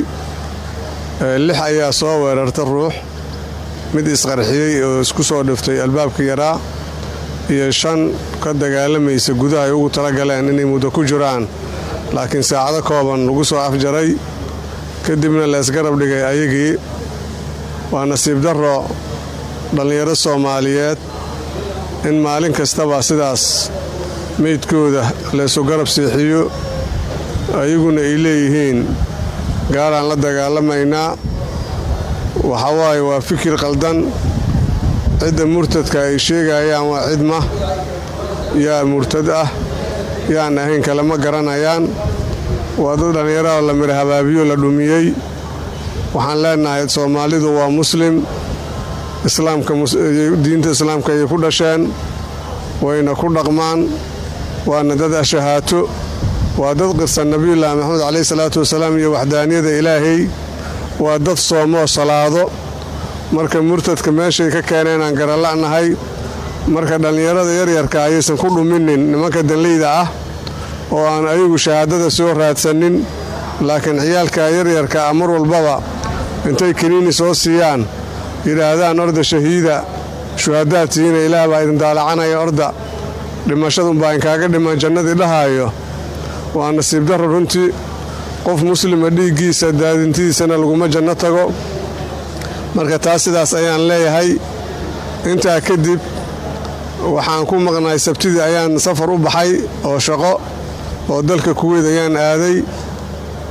lix ayaa soo weerarta ruux mid isqarxiyey oo isku soo dhiftay albaabka yaraa iyo shan ka dagaalamaysa gudaha ay ugu talagaleen inay muddo ku jiraan laakiin saacado kooban lagu soo afjaray kadibna leesgarab dhigay ayagii waa nasiib darro dhallinyaro soomaaliyeed in maalin kastaba sidaas meydkooda leesu garab seexiyo ayaguna ay leeyihiin gaalaan la dagaalamaynaa waxa waaye waa fikir qaldan cidda murtadka ay sheegayaan waa cidma yaa murtad ah yaan ahayn kale ma garanayaan waa dad dhallinyaraha la mira habaabiyo la dhumiyey. Waxaan leenahay soomaalidu waa muslim. Diinta islaamka ayay ku dhasheen wayna ku dhaqmaan waana dad ashahaato. Waa dad qirsan nabiyullaahi maxamed caleyhi salaatu wasalaam iyo waxdaaniyada ilaahay. Waa dad soomoo salaado. Marka murtadka meeshay ka keeneen aan garala'nahay marka dhallinyarada yaryarka ayaysan ku dhuminin nimanka danleyda ah oo aan ayagu shahaadada soo raadsanin laakiin ciyaalka yaryarka ah mar walbaba intay kiniini soo siiyaan yidhaahdaan orda shahiida shuhadaad tihiina ilaah baa idin daalacanaya orda dhimashadunbaa inkaaga dhiman jannadii dhahaayo. Waa nasiib darro runtii qof muslima dhiiggiisa daadintidiisana laguma janno tago. Marka taas sidaas ayaan leeyahay intaa kadib waxaan ku maqnahay sabtidii ayaan safar u baxay oo shaqo oo dalka kuweyd ayaan aaday.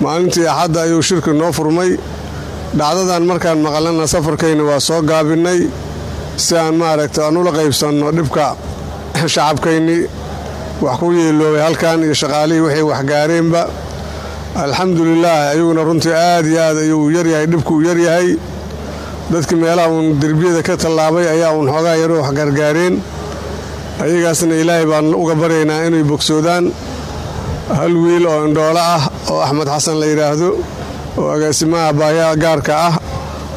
Maalintii axadda ayuu shirki noo furmay. Dhacdadan markaan maqalana safarkayna waa soo gaabinnay si aan maaragta aan ula qaybsanno dhibka shacabkaynii wax ku yeeloobay halkan iyo shaqaalihii waxay waxgaareenba alxamdulilaah ayaguna runtii aad iyo aad ayuu yaryahay dhibku u yaryahay dadkii meelaha uun derbiyada ka tallaabay ayaa uun xoogaa yaro wax gargaareen ayagaasna ilaahay baan uga baryaynaa inay bogsoodaan hal wiil oo indhoolo ah oo axmed xasan la yidhaahdo oo agaasimaha baayaha gaarka ah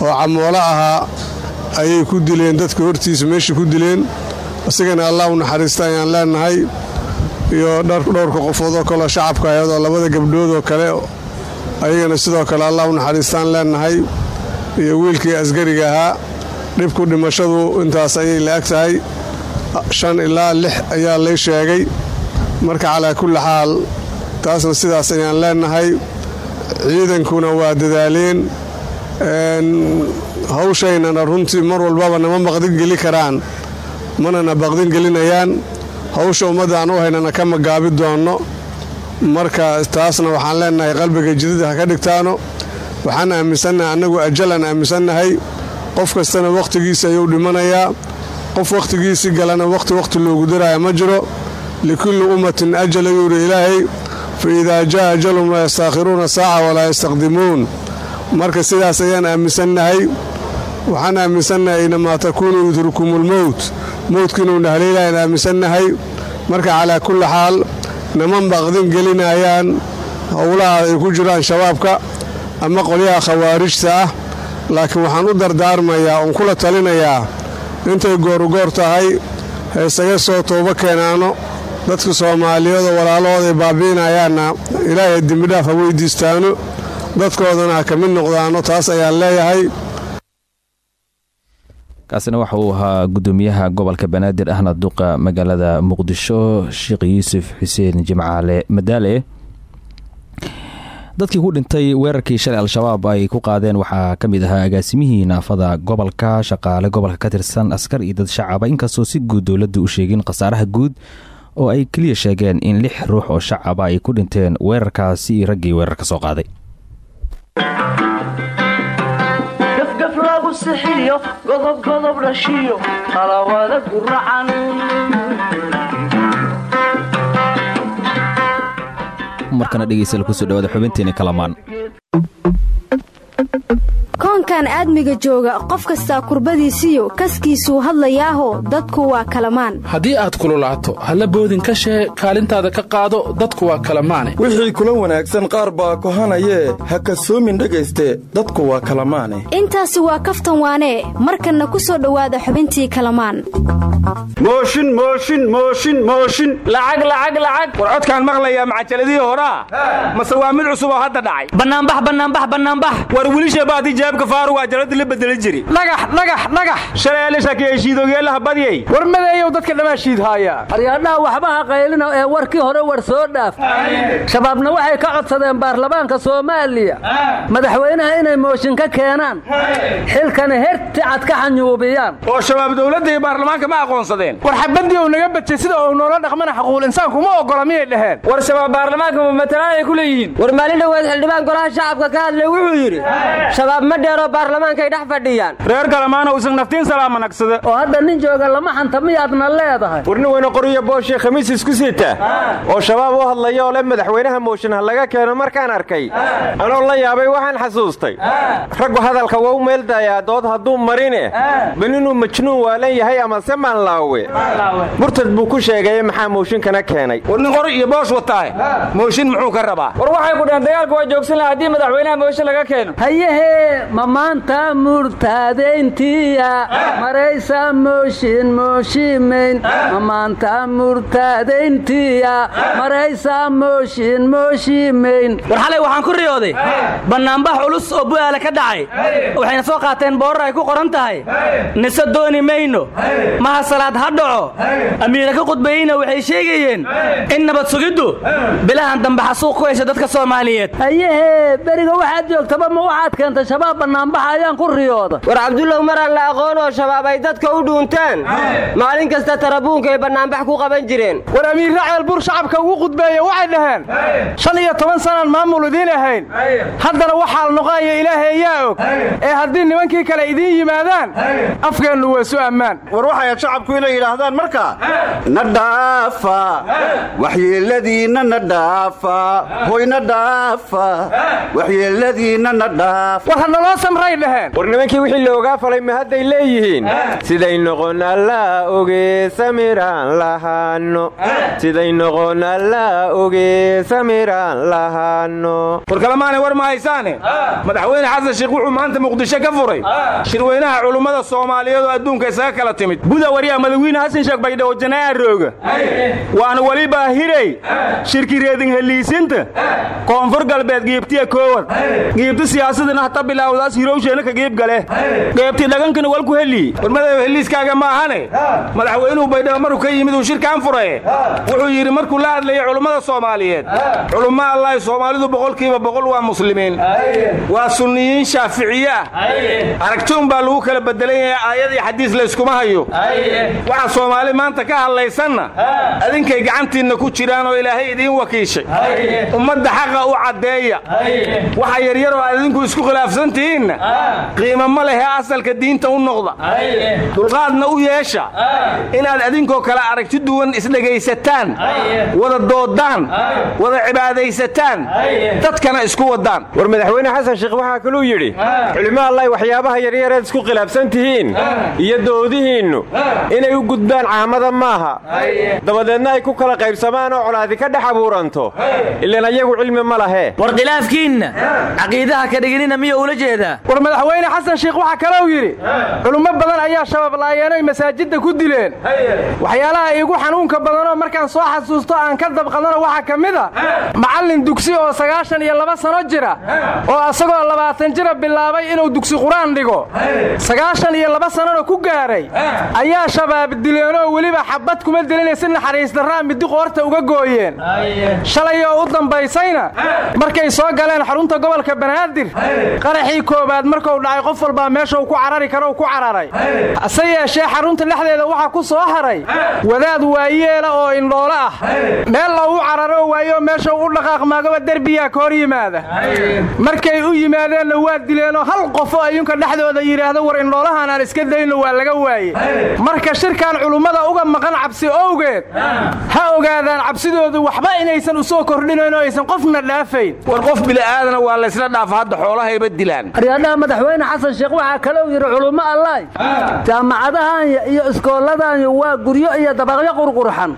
oo camoolo ahaa ayay ku dileen dadka hortiisa meeshai ku dileen. Isagana allah u naxariista ayaan leenahay iyo dhowrka qofood oo kaleo shacabka ayadoo labada gabdhood oo kale ayagana sidoo kale allah u naxariistaan leenahay iyo wiilkii asgariga ahaa dhibku dhimashadu intaas ayay la eg tahay. Shan ilaa lix ayaa lay sheegay marka calaa kulli xaal taasna sidaas ayaan leenahay. Ciidankuna waa dadaaleen. Hawshaynana runtii mar walbaba nama baqdin geli karaan manana baqdin gelinayaan. Hawsha ummadda aan u haynana kama gaabi doonno. Marka taasna waxaan leenahay qalbiga jidida ha ka dhigtaano. Waxaan aaminsannahay annagu ajalaan aaminsannahay qof kastana wakhtigiisa ayuu dhimanayaa. Qof wakhtigiisii galana wakhti wakhti loogu daraya ma jiro likulli ummatin ajal ayuu yidhi ilaahay fa idaa jaa ajalum laa yastaakhiruuna saaca walaa yastaqdimuun marka sidaas ayaan aaminsannahay waxaan aaminsannahay inamaa takuunu yudrikumulmowt mowdka inuuna haleelayaan aaminsannahay marka calaa kulli xaal naman baqdin gelinayaan howlaha ay ku jiraan shabaabka ama qolyaha khawaarijta ah laakiin waxaan u dardaarmayaa oon kula talinayaa intay goorugoor tahay haysaga soo toobo keenaano dadka soomaaliyeedoo walaalahooday baabi'inayaanna ilaahay dembidhaaf ha weydiistaano dadkoodana ha ka mid noqdaano taas ayaan leeyahay. Kaasina waxa uu ahaa gudoomiyaha gobolka banaadir ahna duqa magaalada muqdisho sheekh yuusuf xuseen jimcaale madaale. Dadkii ku dhintay weerarkii shalay al-shabaab ay ku qaadeen waxaa ka mid ahaa agaasimihii naafada gobolka shaqaale gobolka ka tirsan askar iyo dad shacaba inkastoo si guud dowladda u sheegin khasaaraha guud oo ay keliya sheegeen in lix ruux oo shacaba ay ku dhinteen weerarkaasi iyo raggii weerarka soo qaaday. Markana dhegeystayaal ku soo dhawaada xubinteeni kalamaan koonkan aadmiga jooga qof kastaa kurbadiisiyo kaskiisuu hadlayaaho dadku waa kalamaan. Haddii aad kululaato halla boodin ka shee kaalintaada ka qaado dadku waa kalamaane. Wixii kula wanaagsan qaar baa kohanayee ha kasoomin dhegayste dadku waa kalamaane. Intaasi waa kaftan waanee markanna ku soo dhowaada xubintii kalamaan. Mooshin mooshin mooshin mooshin. Lacag lacag lacag. War codkaan maqlayaa macajaladii horaa? Mase waa mid cusub oo hadda dhacay. Bannaanbax bannaanbax bannaanbax war wilishabaati jaabka faarugaa jalada la bedeli jiri. Dhagax dhagax dhagax shaleele shakiya shiidogeelaha badyey war madeeyow dadka dhammaa shiidhaaya aryaadhaha waxbaha qaylina ee warkii hore war soo dhaaf. Shabaabna waxay ka codsadeen baarlamaanka soomaaliya. Madaxweynaha inay mooshin ka keenaan. Xilkana herti cad ka xanyuubiyaan oo shabaab dowladda iyo baarlamaanka ma aqoonsadeen. War xabadii uu naga badjay sida uu noola dhaqmana xaquul insaanku ma ogola miyay dhaheen. War shabaab baarlamaanka ma matalaan ay ku leeyihiin. War maalin dhoweed xildhibaan golaha shacabka ka hadlay wuxuu yidhi shabaab ma dheeroo baarlamaankay dhex fadhiyaan. Reer kalemaana usan naftiin salaama nagsade oo hadda nin jooga lama xanta miyaadna leedahay? War nin weyne qoriyo booshe khamiis isku sita oo shabaab u hadlaya oo le madaxweynaha mooshin ha laga keeno markaan arkay. Anoo la yaabay waxaan xasuustay. Raggu hadalka waa u meeldayaa dood hadduu marine. Bal inuu majnuun waalan yahay ama se maanlaawe. Murtad buu ku sheegaye maxaa mooshinkana keenay. War nin qori iyo boosh wataahe mooshin muxuu ka rabaa? War waxay ku dhaheen dagaalku waa joogsan laha haddii madaxweynaha mooshin laga keeno. Hayahee ma maanta murtaadayntiya maraysa mooshin mooshimayn ma maanta murtaadayntiya maraysa mooshin mooshimayn war xalay waxaan ku riyooday. Bannaanbax culus oo bu'aala ka dhacay. Waxayna soo qaateen boorar ay ku qoran tahay. Nise dooni mayno. Maha salaad ha dhaco. Amiira ka khudbayeyna waxay sheegayeen. In nabad sugiddu bilahan dambe xasuuq ku hesha dadka soomaaliyeed. Hayahee beriga waxaad joogtaba ma waxaad keentay shabaab bannaanbaxa ayaan ku riyooda. War cabdullow maraan la aqoon oo shabaab ay dadka u dhuuntaan maalin kasta tarabuunka ay bannaanbax ku qaban jireen. War amiirra ceelbuur shacabka ugu qudbeeye waxay dhaheen shan iyo toban sanaan maamul idiin ahayn. Haddana waxaa noqoaya ilaahay yaa og. Ee haddii nimankii kale idiin yimaadaan afkeennu waa su ammaan. War waxay shacabku inay yidhaahdaan markaa na dhaafa waxyeeladiinna na dhaafa hoyna dhaafa waxyeeladiinna na dhaaf war hanaloo samray dhaheen war nimankii wixii loogaa falay ma hadday leeyihiin? Siday noqon alla oge samiraan lahaano siday noqon alla oge samiraan lahaano war kalemaanay war ma haysaane? Madaxweyne xasan sheikh wuxuu maanta muqdisho ka furay. Shirweynaha culummada soomaaliyeed oo adduunka isaga kala timid. Buda waryaa madawiine xasan sheekh baydhawo janaa'a rooga. Waana welibaa hirey shirki reedin heliisinta. Koonfur galbeed giibtiya koowad giibti siyaasadina hata bilaawdaas hirowsheena ka giib gale. Geebti dhagankana walku heli. Warmadaw heliiskaaga ma ahane. Madaxweynuhu baydhabo markuu ka yimid uu shirkaan furaye wuxuu yidhi markuu la hadlayay culummada soomaaliyeed culummo allahi soomaalidu boqolkiiba boqol waa muslimiin. Waa sunniyiin shaaficiye ah aragtiun baa lagu kala bedelan yahay aayad iyo xadiis layskuma hayo. Waxa soomaali maanta ka hadlaysanna adinkay gacantiinna ku jiraan oo ilaahay idiin wakiishay. Ummadda xaqa u caddeeya. Waxa yaryar oo aad idinku isku khilaafsan tihiinna qiimo ma lehe asalka diinta u noqda. Dulqaadna u yeesha. Inaad adinkoo kale aragti duwan isdhegaysataan. Wada doodaan wada cibaadaysataan. Dadkana isku wadaan war madaxweyne xasan sheekh waxaa kaluu yidhi culimo allahi waxyaabaha yaryareed isku khilaafsan tihiin iyo doodihiinnu inay u gudbaan caamada maaha. Dabadeedna ay ku kala qaybsamaan oo colaadi ka dhex abuuranto. Ilaan ayagu cilmi ma lahee war khilaafkiinna caqiidaha ka dhiginina miyuu ula jeedaa war madaxweyne xasan sheikh waxaa kalou yidhi culummo badan ayaa shabaab laayeenoy masaajidda ku dileen. Waxyaalaha iigu xanuunka badanoo markaan soo xasuusto aan ka dabqadano waxaa ka mid a macallin dugsi oo sagaashan iyo laba sano jira oo asagoo labaatan jira bilaabay inuu dugsi qur'aan dhigo. Sagaashan iyo laba sanona ku gaaray ayaa shabaab dileenoo weliba xabad kuma dilinay si naxariis darraa midi qoorta uga gooyeen. Shalay oo u dambaysayna markay soo galeen xarunta gobolka banaadir qaraxii koowaad markuu dhacay qof walbaa meeshuu ku carari karo ku cararay. Hase yeeshee xarunta dhexdeeda waxaa ku soo haray. Wadaad waayeela oo indhoolo ah. Meel loogu cararo waayo meeshuu u dhaqaaqmaagaba derbiyaa ka hor yimaada. Markay u yimaadeenna waa dileenoo hal qofo ayunka dhexdooda yidhaahdo war indhoolahan aan iska dayno waa laga waaye. Marka shirkan culummada uga maqan cabsi owgeed ha ogaadaan cabsidoodu waxba inaysan u soo kordhinayn oo aysan qofna dhaafayn. War qof bili'aadana waa laysla dhaafa hadda xoolahayba dilaan aryaadhaha madaxweyne xasan sheekh waxaa kalou yidhi culummo allaay jaamacadahaanya iyo iskooladaanya waa guryo iyo dabaqyo qurqurxan.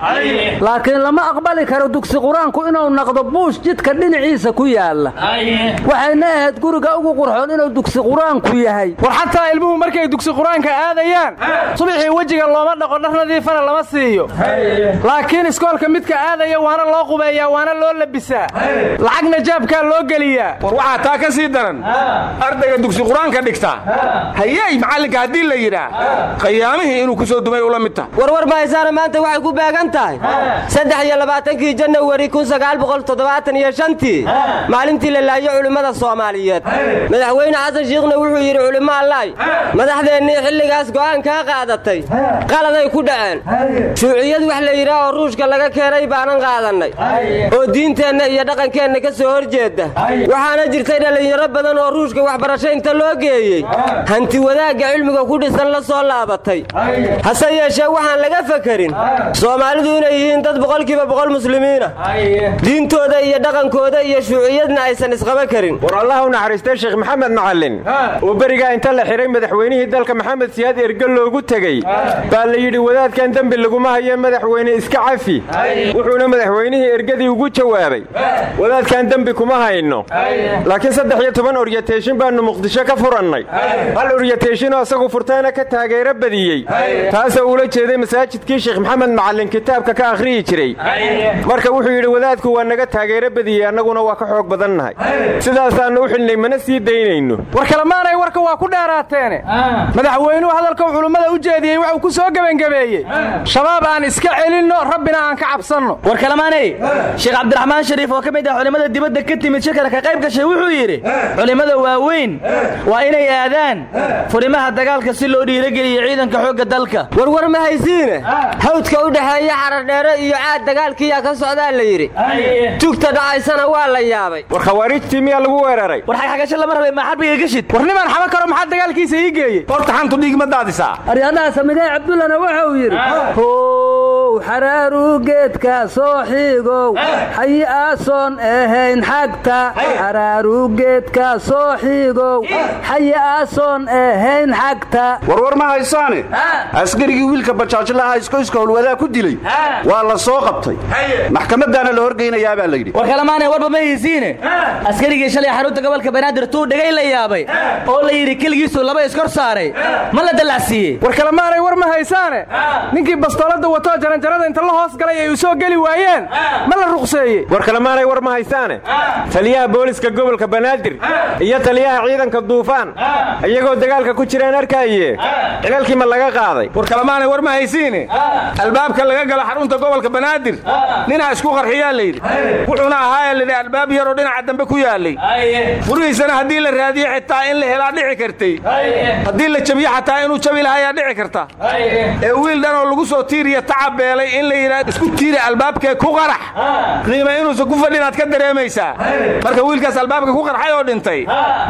Laakiin lama aqbali karo dugsi qur'aanku inuu naqdo buush jidka dhinaciisa ku yaalla. Waxayna ahayd guriga ugu qurxoon inuu dugsi qur'aanku yahay. War xataa ilmuhu markay dugsi qur'aanka aadayaan subaxii wejiga looma dhaqo dhar nadiifana lama siiyo. Laakiin iskoolka midka aadaya waana loo qubeeyaa waana loo labisaa. Lacagna jaabkaa loo geliyaa. War waxaa taa ka sii daran ardayga dugsi qur'aanka dhigta. Hayey macallinka haddii la yidhaa qayaamihii inuu ku soo dumay ula mid tahay. Warwar mahaysaana maanta waxay ku beegan tahay. Saddex iyo labaatankii janawari kun sagaal boqol toddobaatan iyo shantii maalintii la laayo culimmada soomaaliyeed. Madaxweyne xasan shiikhna wuxuu yidhi culimmo allaay madaxdeennii xilligaas go'aan kaa qaadatay. Qaladay ku dhaceen. Shuuciyad wax la yidhaah oo ruushka laga keenay baanan qaadannay oo diinteenna iyo dhaqankeenna ka soo hor jeedda waxaana jirtay dhallinyaro badan oo ruushka waxbarasho inta loo geeyey. Hanti wadaagga cilmiga ku dhisan la soo laabatay. Hase yeeshee waxaan laga fakarin. Soomaalidu inay yihiin dad boqolkiiba boqol muslimiina. Diintooda iyo dhaqankooda iyo shuuciyadna aysan isqaba karin. War allah u naxariistay sheekh maxamed macallin. Oo berigaa inta la xidhay madaxweynihii dalka maxamed siyaad erge loogu tegey. Baa la yidhi wadaadkan dembi laguma hayo madaxweyne iska cafi. Wuxuuna madaxweynihii ergadii ugu jawaabay. Wadaadkan dembi kuma hayno. Laakiin saddex iyo toban oryateeshin baannu muqdisho ka furannay. Hal oryateeshinoo isagu furtayna ka taageero badiyey. Taasoo ula jeeday masaajidkii sheekh maxamed macallin kitaabka ka akhriyi jiray. Marka wuxuu yidhi wadaadku waa naga taageero badiyey annaguna waa ka xoog badannahay. Sidaasaannu u xilnay mana sii daynayno. War kalemaanay warka waa ku dheeraateene madaxweynuhu hadalkau culummada u jeediyey waxuu ku soo gebangabeeyey shabaab aan iska celinno rabbina aan ka cabsanno. War kalemaanay sheekh cabdiraxmaan shariif oo ka mid ah culimmada dibadda ka timid shirkana ka qayb gashay wuxuu yidhi culimmada waaweyn. Weyn waa inay aadaan. Furimaha dagaalka si loo dhiirogeliyo ciidanka xoogga dalka. Warwar ma haysiine? Hawdka u dhexeeya xaradheere iyo caad dagaalkiiyaa ka socdaa la yidhi. Tugta dhacaysana waa la yaabay. War khawaarijtii miyaa lagu weeraray? War xagxagasho lama rabay maa xarbiga gashid war nimaan xaba karo maxaa dagaalkiisa ii geeyey? Horta xantu dhiig ma daadisaa aryadhaha samigay cabdullana waxa uu yidhi how xaraaruu geedka soo xiigow. Xayi aasoon ahayn xagta xaraaruu geedka soo xiigow. Xayi aasoon ahayn xagta. Warwar ma haysaane? Askarigii wiilka bajaajlaha iskoyska howlwadaa ku dilay. Waa la soo qabtay. Maxkamadaana la horgeynayaa baa layidhi war kalemaanay warba ma haysiine? Askarigii shalay xarunta gobolka banaadir tuu dhigay la yaabay. Oo la yidhi keligiisu laba iskor saaray. Ma la dallacsiiyey war kalemaanay war ma haysaane? Ninkii bastoolada watoo jaranjarada inta la hoos galay ay u soo geli waayeen. Ma la ruqseeyey. War kalemaanay war ma haysaane. Taliyaha booliska gobolka banaadir iyo taliyaha ciidanka duufaan iyagoo dagaalka ku jiraan arkaaye cilalkii ma laga qaaday. War kalemaanay war ma haysiine. Albaabka laga galo xarunta gobolka banaadir. Ninaa isku qarxiyaa layidhi wuxuuna ahaaya lidhi albaab yaroo dhinaca dambe ku yaalay furihiisana haddii la raadiye xitaa in la helaa dhici kartay. Haddii la jabiyo xataa inuu jabi lahayaa dhici karta. Ee wiil dhanoo lagu soo tiiriya tacabeelay in la yidhaa isku tiiri albaabkee ku qarax. Qiima inuusan ku fadhinaad ka dareemaysaa marka wiilkaas albaabka ku qarxay oo dhintay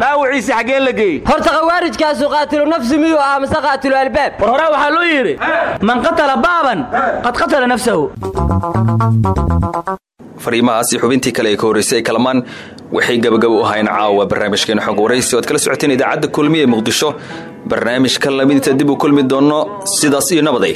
dhaawiciisii xaggee la geeyey. Horta khawaarijkaasu qaatilu nafsi miyuu ahaa mise qaatilu albaab? War horaa waxaa loo yidhi man qatala baaban qad qatala nafsahu. Fariimahaasi xubintii kale ee ka horraysay ee kalamaan waxay gabagaba u ahayn caawa barnaamijkeena xog waraysi oad kala socoteen idaacadda kulmiya ee muqdisho. Barnaamijka lamidinta dib u kulmi doonno sidaas iyo nabaday